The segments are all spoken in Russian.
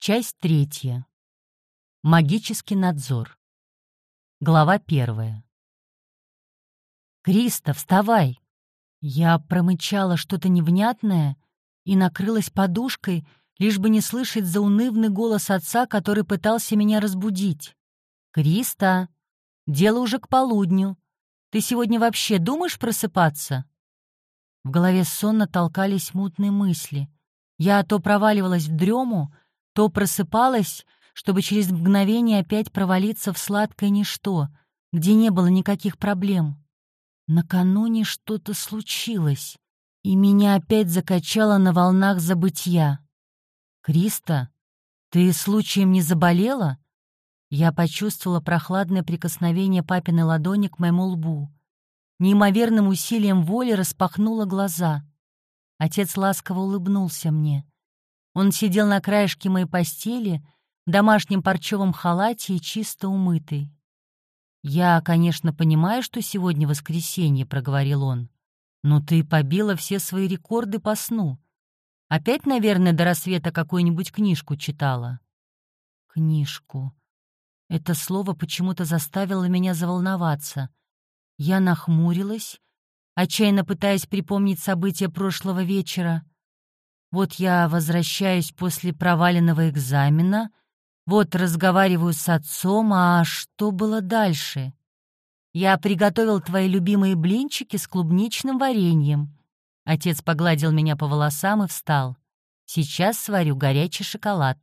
Часть третья. Магический надзор. Глава первая. «Криста, вставай!» Я промычала что-то невнятное и накрылась подушкой, лишь бы не слышать заунывный голос отца, который пытался меня разбудить. «Криста, дело уже к полудню. Ты сегодня вообще думаешь просыпаться?» В голове сонно толкались мутные мысли. Я то проваливалась в дрему, то просыпалась, чтобы через мгновение опять провалиться в сладкое ничто, где не было никаких проблем. Накануне что-то случилось, и меня опять закачало на волнах забытья. «Криста, ты случаем не заболела?» Я почувствовала прохладное прикосновение папиной ладони к моему лбу. Неимоверным усилием воли распахнула глаза. Отец ласково улыбнулся мне. Он сидел на краешке моей постели, в домашнем парчевом халате и чисто умытый. «Я, конечно, понимаю, что сегодня воскресенье», — проговорил он. «Но ты побила все свои рекорды по сну. Опять, наверное, до рассвета какую-нибудь книжку читала?» «Книжку». Это слово почему-то заставило меня заволноваться. Я нахмурилась, отчаянно пытаясь припомнить события прошлого вечера. Вот я возвращаюсь после проваленного экзамена, вот разговариваю с отцом, а что было дальше? Я приготовил твои любимые блинчики с клубничным вареньем. Отец погладил меня по волосам и встал. Сейчас сварю горячий шоколад.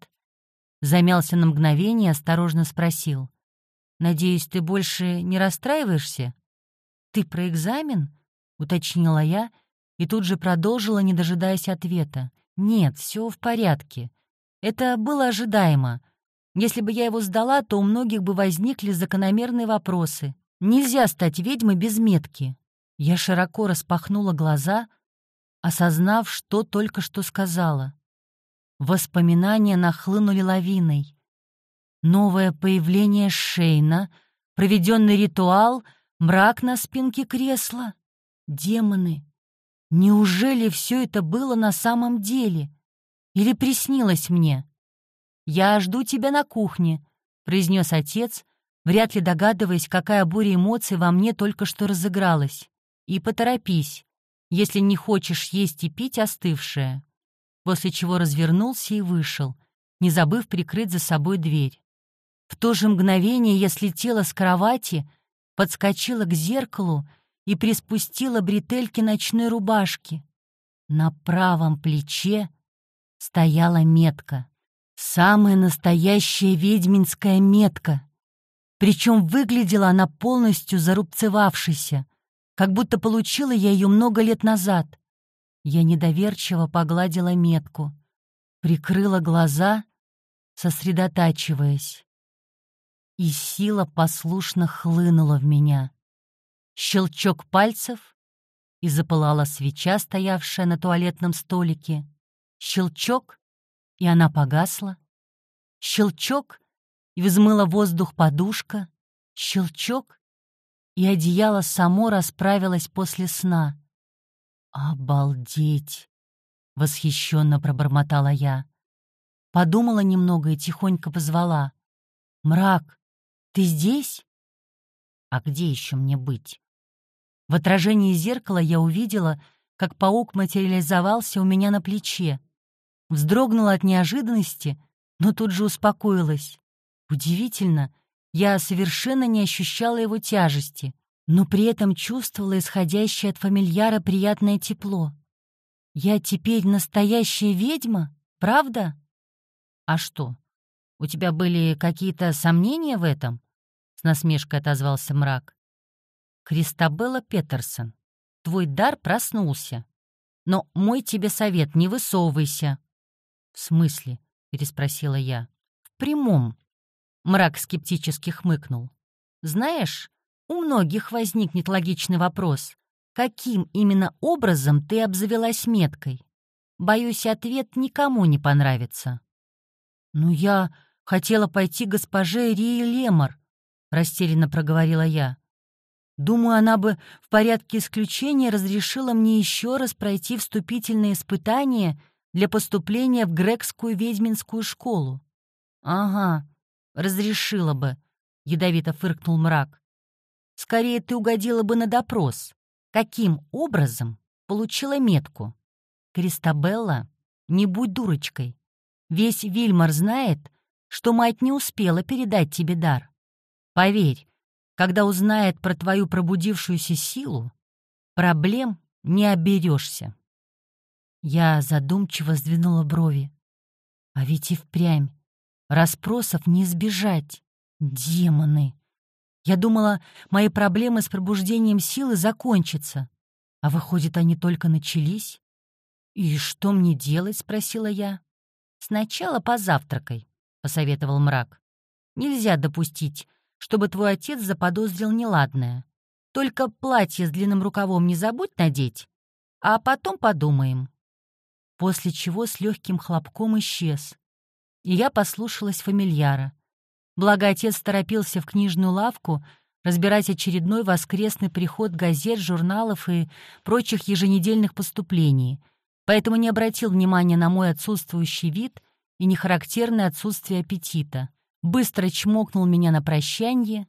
Замялся на мгновение и осторожно спросил. «Надеюсь, ты больше не расстраиваешься?» «Ты про экзамен?» — уточнила я и тут же продолжила, не дожидаясь ответа. «Нет, все в порядке. Это было ожидаемо. Если бы я его сдала, то у многих бы возникли закономерные вопросы. Нельзя стать ведьмой без метки». Я широко распахнула глаза, осознав, что только что сказала. Воспоминания нахлынули лавиной. Новое появление Шейна, проведенный ритуал — Мрак на спинке кресла. Демоны. Неужели все это было на самом деле? Или приснилось мне? «Я жду тебя на кухне», — произнес отец, вряд ли догадываясь, какая буря эмоций во мне только что разыгралась. «И поторопись, если не хочешь есть и пить остывшее». После чего развернулся и вышел, не забыв прикрыть за собой дверь. В то же мгновение я слетела с кровати — подскочила к зеркалу и приспустила бретельки ночной рубашки. На правом плече стояла метка. Самая настоящая ведьминская метка. Причем выглядела она полностью зарубцевавшейся, как будто получила я ее много лет назад. Я недоверчиво погладила метку, прикрыла глаза, сосредотачиваясь и сила послушно хлынула в меня. Щелчок пальцев, и запылала свеча, стоявшая на туалетном столике. Щелчок, и она погасла. Щелчок, и взмыла воздух подушка. Щелчок, и одеяло само расправилось после сна. «Обалдеть!» — восхищенно пробормотала я. Подумала немного и тихонько позвала. «Мрак, «Ты здесь?» «А где еще мне быть?» В отражении зеркала я увидела, как паук материализовался у меня на плече. Вздрогнула от неожиданности, но тут же успокоилась. Удивительно, я совершенно не ощущала его тяжести, но при этом чувствовала исходящее от фамильяра приятное тепло. Я теперь настоящая ведьма, правда? А что, у тебя были какие-то сомнения в этом? насмешкой отозвался мрак. «Кристабелла Петерсон, твой дар проснулся. Но мой тебе совет, не высовывайся». «В смысле?» — переспросила я. «В прямом». Мрак скептически хмыкнул. «Знаешь, у многих возникнет логичный вопрос, каким именно образом ты обзавелась меткой? Боюсь, ответ никому не понравится». «Ну, я хотела пойти госпоже Рии Лемор», растерянно проговорила я. Думаю, она бы в порядке исключения разрешила мне еще раз пройти вступительные испытания для поступления в грекскую ведьминскую школу. «Ага, разрешила бы», — ядовито фыркнул мрак. «Скорее ты угодила бы на допрос. Каким образом получила метку? Кристабелла, не будь дурочкой. Весь Вильмар знает, что мать не успела передать тебе дар. Поверь, когда узнает про твою пробудившуюся силу, проблем не оберешься. Я задумчиво сдвинула брови. А ведь и впрямь. Расспросов не избежать. Демоны. Я думала, мои проблемы с пробуждением силы закончатся. А выходит, они только начались? «И что мне делать?» — спросила я. «Сначала позавтракай», — посоветовал мрак. «Нельзя допустить, чтобы твой отец заподозрил неладное. Только платье с длинным рукавом не забудь надеть, а потом подумаем». После чего с легким хлопком исчез. И я послушалась фамильяра. Благо отец торопился в книжную лавку разбирать очередной воскресный приход газет, журналов и прочих еженедельных поступлений, поэтому не обратил внимания на мой отсутствующий вид и нехарактерное отсутствие аппетита. Быстро чмокнул меня на прощанье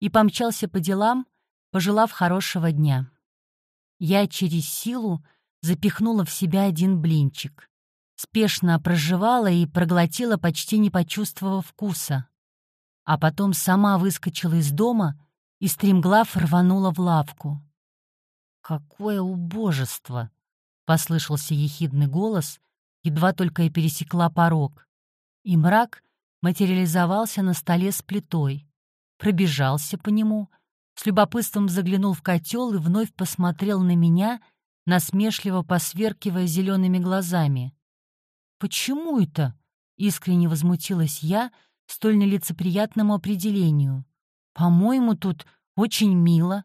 и помчался по делам, пожелав хорошего дня. Я через силу запихнула в себя один блинчик. Спешно проживала и проглотила, почти не почувствовав вкуса а потом сама выскочила из дома и стремглав рванула в лавку. «Какое убожество!» — послышался ехидный голос, едва только я пересекла порог. И мрак материализовался на столе с плитой, пробежался по нему, с любопытством заглянул в котел и вновь посмотрел на меня, насмешливо посверкивая зелеными глазами. «Почему это?» — искренне возмутилась я — столь нелицеприятному определению. «По-моему, тут очень мило».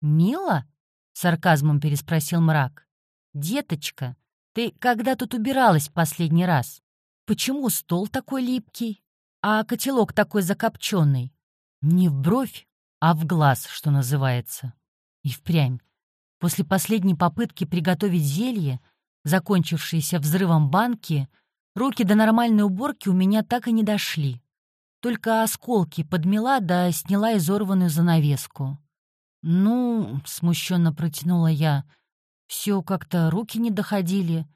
«Мило?» — сарказмом переспросил мрак. «Деточка, ты когда тут убиралась в последний раз? Почему стол такой липкий, а котелок такой закопченный? Не в бровь, а в глаз, что называется. И впрямь. После последней попытки приготовить зелье, закончившейся взрывом банки, Руки до нормальной уборки у меня так и не дошли. Только осколки подмела да сняла изорванную занавеску. «Ну», — смущенно протянула я, — «все как-то руки не доходили.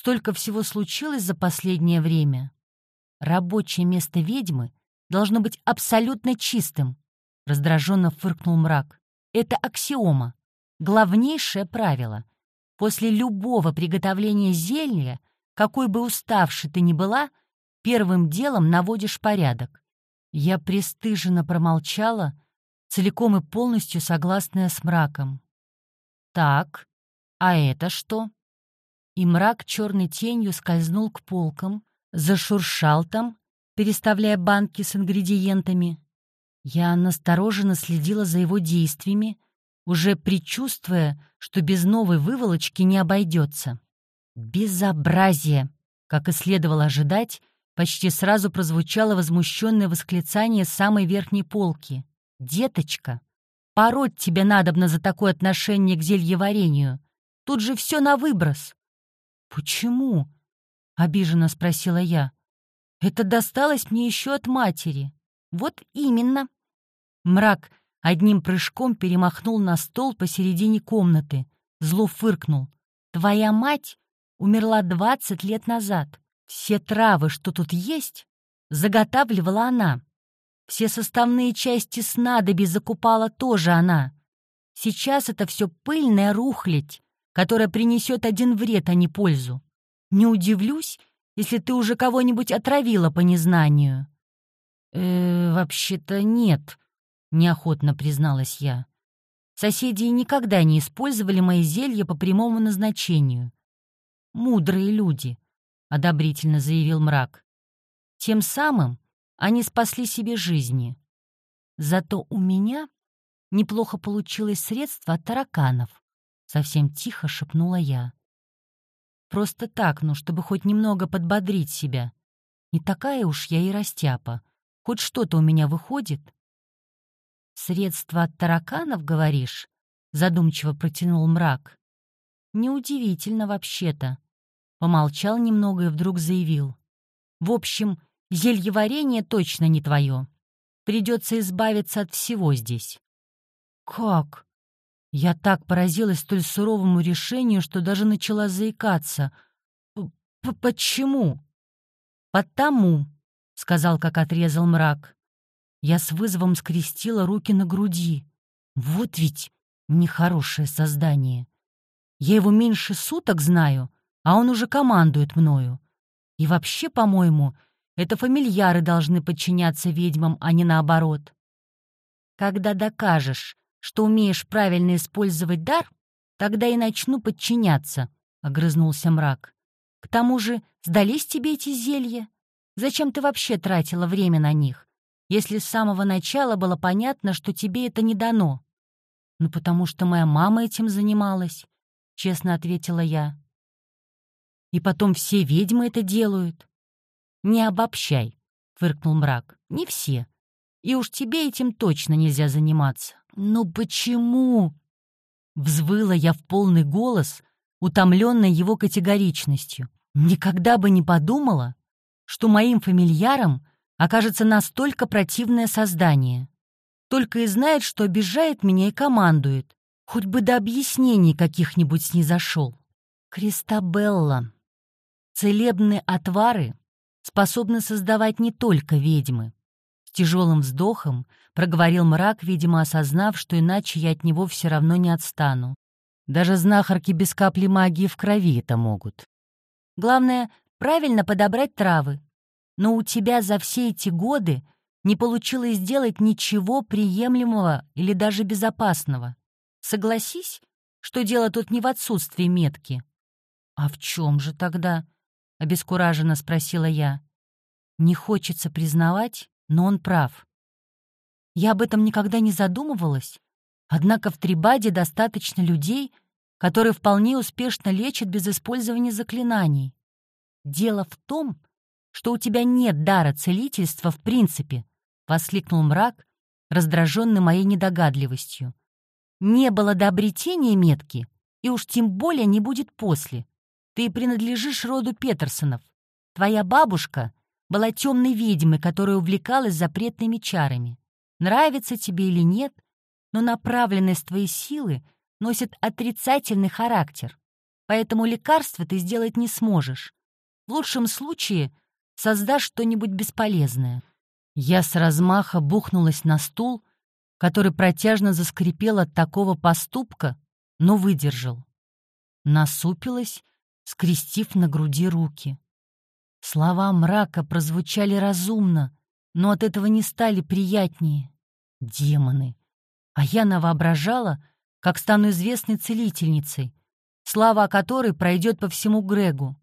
Столько всего случилось за последнее время. Рабочее место ведьмы должно быть абсолютно чистым», — раздраженно фыркнул мрак. «Это аксиома, главнейшее правило. После любого приготовления зелья какой бы уставшей ты ни была, первым делом наводишь порядок. Я пристыженно промолчала, целиком и полностью согласная с мраком. «Так, а это что?» И мрак черной тенью скользнул к полкам, зашуршал там, переставляя банки с ингредиентами. Я настороженно следила за его действиями, уже предчувствуя, что без новой выволочки не обойдется. «Безобразие!» Как и следовало ожидать, почти сразу прозвучало возмущенное восклицание самой верхней полки. «Деточка, пороть тебе надобно за такое отношение к зельеварению. Тут же все на выброс». «Почему?» — обиженно спросила я. «Это досталось мне еще от матери». «Вот именно». Мрак одним прыжком перемахнул на стол посередине комнаты, зло фыркнул. «Твоя мать умерла 20 лет назад. Все травы, что тут есть, заготавливала она. Все составные части снадобий закупала тоже она. Сейчас это все пыльная рухлядь, которая принесет один вред, а не пользу. Не удивлюсь, если ты уже кого-нибудь отравила по незнанию. «Э, вообще-то нет», — неохотно призналась я. Соседи никогда не использовали мои зелья по прямому назначению мудрые люди», — одобрительно заявил мрак. «Тем самым они спасли себе жизни. Зато у меня неплохо получилось средство от тараканов», — совсем тихо шепнула я. «Просто так, ну, чтобы хоть немного подбодрить себя. Не такая уж я и растяпа. Хоть что-то у меня выходит». «Средство от тараканов, говоришь?» — задумчиво протянул мрак. Неудивительно вообще-то. Помолчал немного и вдруг заявил. В общем, зельеварение точно не твое. Придется избавиться от всего здесь». «Как?» Я так поразилась столь суровому решению, что даже начала заикаться. П «Почему?» «Потому», — сказал, как отрезал мрак. Я с вызовом скрестила руки на груди. Вот ведь нехорошее создание. Я его меньше суток знаю, а он уже командует мною. И вообще, по-моему, это фамильяры должны подчиняться ведьмам, а не наоборот. Когда докажешь, что умеешь правильно использовать дар, тогда и начну подчиняться», — огрызнулся мрак. «К тому же сдались тебе эти зелья? Зачем ты вообще тратила время на них, если с самого начала было понятно, что тебе это не дано?» «Ну, потому что моя мама этим занималась», — честно ответила я. «И потом все ведьмы это делают». «Не обобщай», — фыркнул мрак. «Не все. И уж тебе этим точно нельзя заниматься. «Ну почему?» Взвыла я в полный голос, утомленная его категоричностью. Никогда бы не подумала, что моим фамильяром окажется настолько противное создание. Только и знает, что обижает меня и командует. Хоть бы до объяснений каких-нибудь снизошел. Кристабелла. Целебные отвары способны создавать не только ведьмы. С тяжелым вздохом проговорил мрак, видимо, осознав, что иначе я от него все равно не отстану. Даже знахарки без капли магии в крови это могут. Главное, правильно подобрать травы. Но у тебя за все эти годы не получилось сделать ничего приемлемого или даже безопасного. Согласись, что дело тут не в отсутствии метки. «А в чем же тогда?» — обескураженно спросила я. Не хочется признавать, но он прав. Я об этом никогда не задумывалась, однако в Трибаде достаточно людей, которые вполне успешно лечат без использования заклинаний. Дело в том, что у тебя нет дара целительства в принципе, — воскликнул мрак, раздраженный моей недогадливостью. Не было до обретения метки, и уж тем более не будет после. Ты принадлежишь роду Петерсонов. Твоя бабушка была темной ведьмой, которая увлекалась запретными чарами. Нравится тебе или нет, но направленность твоей силы носит отрицательный характер, поэтому лекарства ты сделать не сможешь. В лучшем случае создашь что-нибудь бесполезное. Я с размаха бухнулась на стул, который протяжно заскрипел от такого поступка, но выдержал. Насупилась, скрестив на груди руки. Слова мрака прозвучали разумно, но от этого не стали приятнее. Демоны! А я навоображала, как стану известной целительницей, слава которой пройдет по всему Грегу.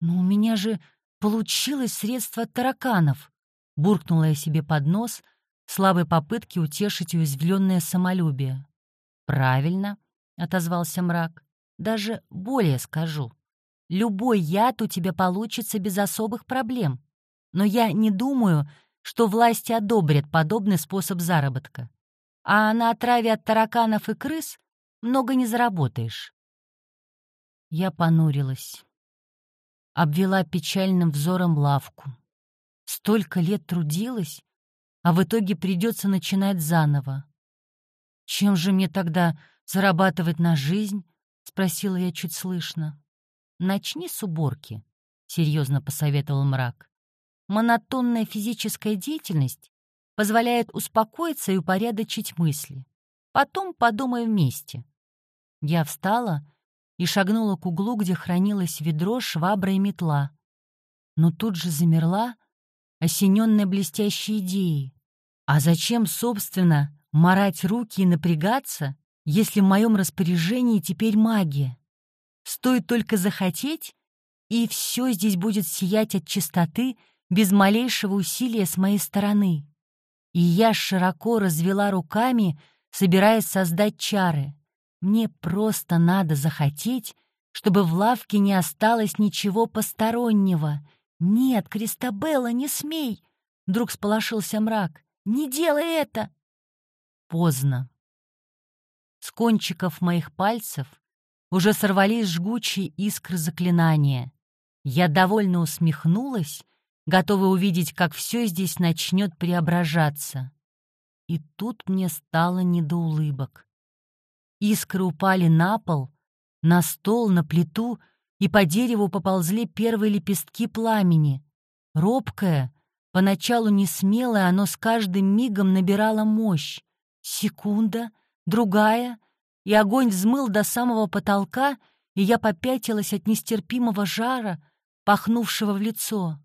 «Но у меня же получилось средство от тараканов», — буркнула я себе под нос, слабой попытки утешить уязвленное самолюбие. «Правильно», — отозвался мрак, — «даже более скажу. Любой яд у тебя получится без особых проблем. Но я не думаю, что власти одобрят подобный способ заработка. А на отраве от тараканов и крыс много не заработаешь. Я понурилась. Обвела печальным взором лавку. Столько лет трудилась, а в итоге придется начинать заново. «Чем же мне тогда зарабатывать на жизнь?» — спросила я чуть слышно. «Начни с уборки», — серьезно посоветовал мрак. «Монотонная физическая деятельность позволяет успокоиться и упорядочить мысли. Потом подумай вместе». Я встала и шагнула к углу, где хранилось ведро, швабра и метла. Но тут же замерла, осененная блестящей идеей. А зачем, собственно, марать руки и напрягаться, если в моем распоряжении теперь магия? Стоит только захотеть, и все здесь будет сиять от чистоты без малейшего усилия с моей стороны. И я широко развела руками, собираясь создать чары. Мне просто надо захотеть, чтобы в лавке не осталось ничего постороннего. «Нет, Кристабелла, не смей!» Вдруг сполошился мрак. «Не делай это!» Поздно. С кончиков моих пальцев уже сорвались жгучие искры заклинания. Я довольно усмехнулась готовый увидеть, как все здесь начнет преображаться. И тут мне стало не до улыбок. Искры упали на пол, на стол, на плиту, и по дереву поползли первые лепестки пламени. Робкое, поначалу не смелое, оно с каждым мигом набирало мощь. Секунда, другая, и огонь взмыл до самого потолка, и я попятилась от нестерпимого жара, пахнувшего в лицо.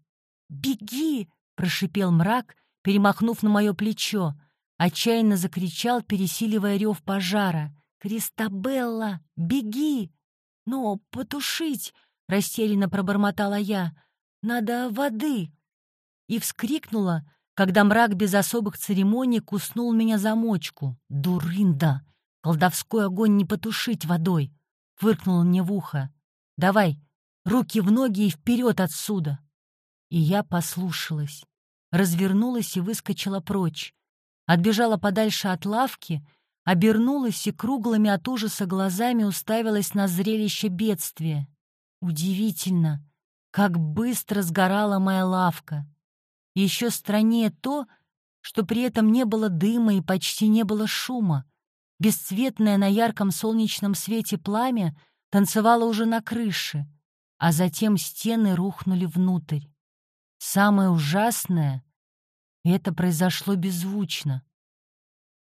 «Беги!» — прошипел мрак, перемахнув на мое плечо. Отчаянно закричал, пересиливая рев пожара. «Кристабелла, беги!» «Но потушить!» — растерянно пробормотала я. «Надо воды!» И вскрикнула, когда мрак без особых церемоний куснул меня за мочку. «Дурында! Колдовской огонь не потушить водой!» — фыркнул мне в ухо. «Давай, руки в ноги и вперед отсюда!» И я послушалась, развернулась и выскочила прочь. Отбежала подальше от лавки, обернулась и круглыми от ужаса глазами уставилась на зрелище бедствия. Удивительно, как быстро сгорала моя лавка. Еще страннее то, что при этом не было дыма и почти не было шума. Бесцветное на ярком солнечном свете пламя танцевало уже на крыше, а затем стены рухнули внутрь. Самое ужасное — это произошло беззвучно.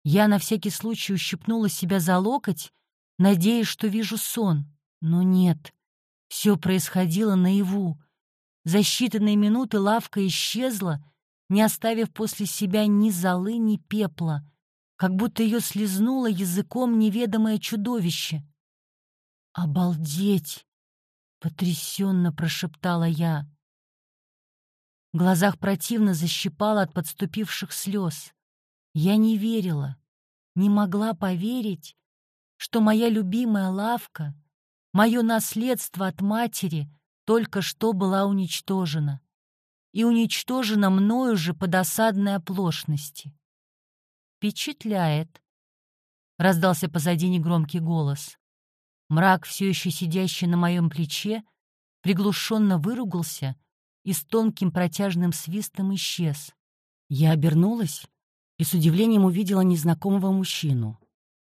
Я на всякий случай ущипнула себя за локоть, надеясь, что вижу сон. Но нет, все происходило наяву. За считанные минуты лавка исчезла, не оставив после себя ни золы, ни пепла, как будто ее слезнуло языком неведомое чудовище. «Обалдеть!» — потрясенно прошептала я. В глазах противно защипало от подступивших слез. Я не верила, не могла поверить, что моя любимая лавка, мое наследство от матери только что была уничтожена. И уничтожена мною же по досадной оплошности. «Впечатляет», — раздался позади негромкий голос. Мрак, все еще сидящий на моем плече, приглушенно выругался — и с тонким протяжным свистом исчез. Я обернулась и с удивлением увидела незнакомого мужчину.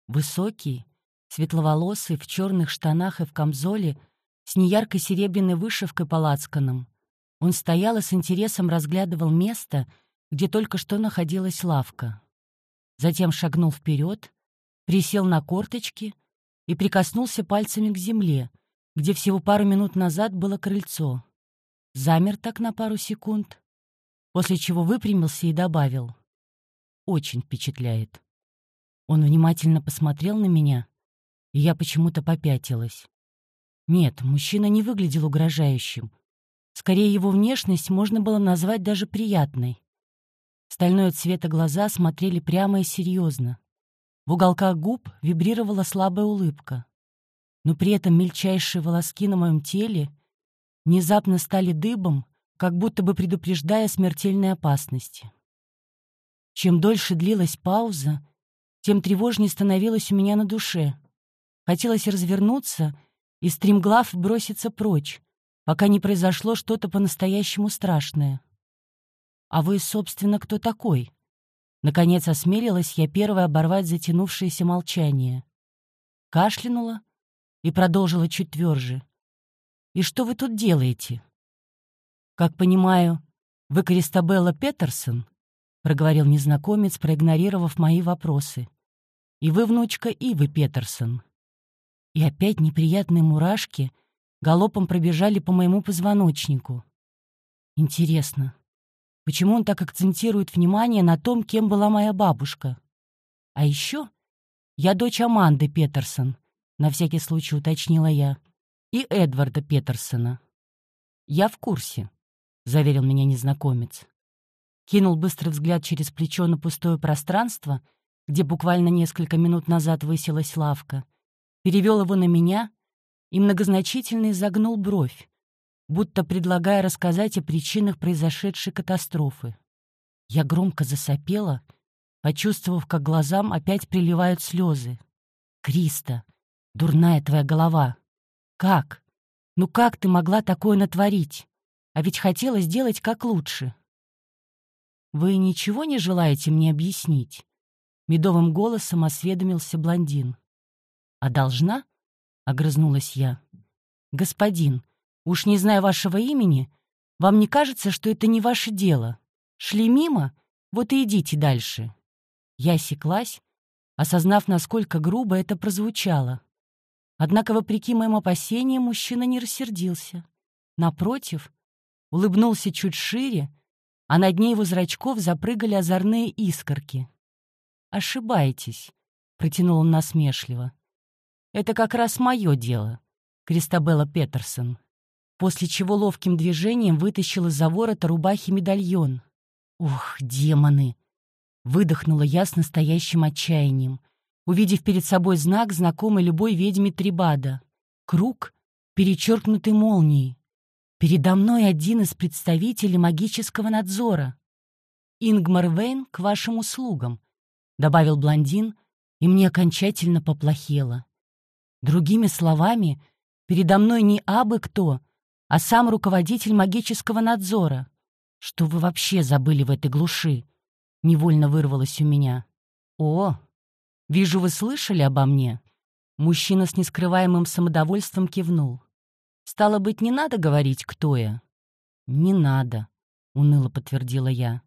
Высокий, светловолосый, в черных штанах и в камзоле, с неяркой серебряной вышивкой по лацканам. Он стоял и с интересом разглядывал место, где только что находилась лавка. Затем шагнул вперед, присел на корточки и прикоснулся пальцами к земле, где всего пару минут назад было крыльцо замер так на пару секунд, после чего выпрямился и добавил. «Очень впечатляет». Он внимательно посмотрел на меня, и я почему-то попятилась. Нет, мужчина не выглядел угрожающим. Скорее, его внешность можно было назвать даже приятной. Стальной цвета глаза смотрели прямо и серьезно. В уголках губ вибрировала слабая улыбка. Но при этом мельчайшие волоски на моем теле внезапно стали дыбом, как будто бы предупреждая смертельной опасности. Чем дольше длилась пауза, тем тревожнее становилось у меня на душе. Хотелось развернуться и стремглав броситься прочь, пока не произошло что-то по-настоящему страшное. «А вы, собственно, кто такой?» Наконец осмелилась я первой оборвать затянувшееся молчание. Кашлянула и продолжила чуть тверже. И что вы тут делаете?» «Как понимаю, вы Кристабелла Петерсон?» — проговорил незнакомец, проигнорировав мои вопросы. «И вы внучка Ивы Петерсон». И опять неприятные мурашки галопом пробежали по моему позвоночнику. Интересно, почему он так акцентирует внимание на том, кем была моя бабушка? А еще я дочь Аманды Петерсон, на всякий случай уточнила я и Эдварда Петерсона. «Я в курсе», — заверил меня незнакомец. Кинул быстрый взгляд через плечо на пустое пространство, где буквально несколько минут назад высилась лавка, перевел его на меня и многозначительно изогнул бровь, будто предлагая рассказать о причинах произошедшей катастрофы. Я громко засопела, почувствовав, как глазам опять приливают слезы. «Криста, дурная твоя голова!» Как? Ну как ты могла такое натворить? а ведь хотела сделать как лучше. «Вы ничего не желаете мне объяснить?» Медовым голосом осведомился блондин. «А должна?» — огрызнулась я. «Господин, уж не зная вашего имени, вам не кажется, что это не ваше дело? Шли мимо? Вот и идите дальше». Я осеклась, осознав, насколько грубо это прозвучало. Однако, вопреки моим опасениям, мужчина не рассердился. Напротив, улыбнулся чуть шире, а на дне его зрачков запрыгали озорные искорки. «Ошибаетесь», — протянул он насмешливо. «Это как раз мое дело, Кристабелла Петерсон». После чего ловким движением вытащил из-за ворота рубахи медальон. «Ох, демоны!» — выдохнула я с настоящим отчаянием, увидев перед собой знак, знакомый любой ведьме Трибада. Круг, перечеркнутый молнией. Передо мной один из представителей магического надзора. «Ингмар Вейн к вашим услугам», — добавил блондин, и мне окончательно поплохело. Другими словами, передо мной не абы кто, а сам руководитель магического надзора. Что вы вообще забыли в этой глуши? Невольно вырвалось у меня. О, вижу, вы слышали обо мне. Мужчина с нескрываемым самодовольством кивнул. Стало быть, не надо говорить, кто я?» «Не надо», — уныло подтвердила я.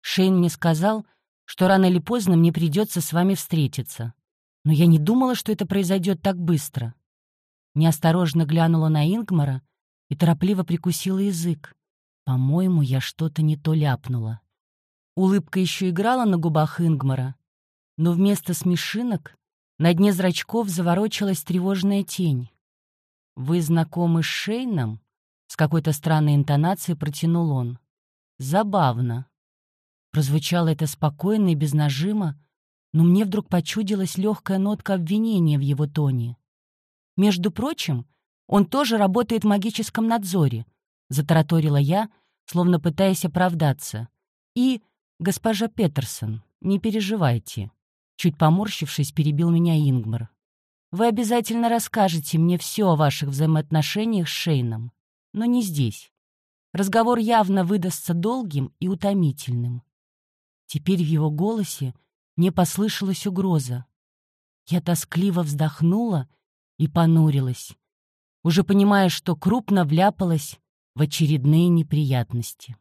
«Шейн мне сказал, что рано или поздно мне придется с вами встретиться. Но я не думала, что это произойдет так быстро». Неосторожно глянула на Ингмара и торопливо прикусила язык. По-моему, я что-то не то ляпнула. Улыбка еще играла на губах Ингмара, но вместо смешинок на дне зрачков заворочилась тревожная тень. «Вы знакомы с Шейном?» — с какой-то странной интонацией протянул он. «Забавно». Прозвучало это спокойно и без нажима, но мне вдруг почудилась легкая нотка обвинения в его тоне. «Между прочим, он тоже работает в магическом надзоре», — затараторила я, словно пытаясь оправдаться. «И, госпожа Петерсон, не переживайте». Чуть поморщившись, перебил меня Ингмар. Вы обязательно расскажете мне все о ваших взаимоотношениях с Шейном, но не здесь. Разговор явно выдастся долгим и утомительным. Теперь в его голосе мне послышалась угроза. Я тоскливо вздохнула и понурилась, уже понимая, что крупно вляпалась в очередные неприятности.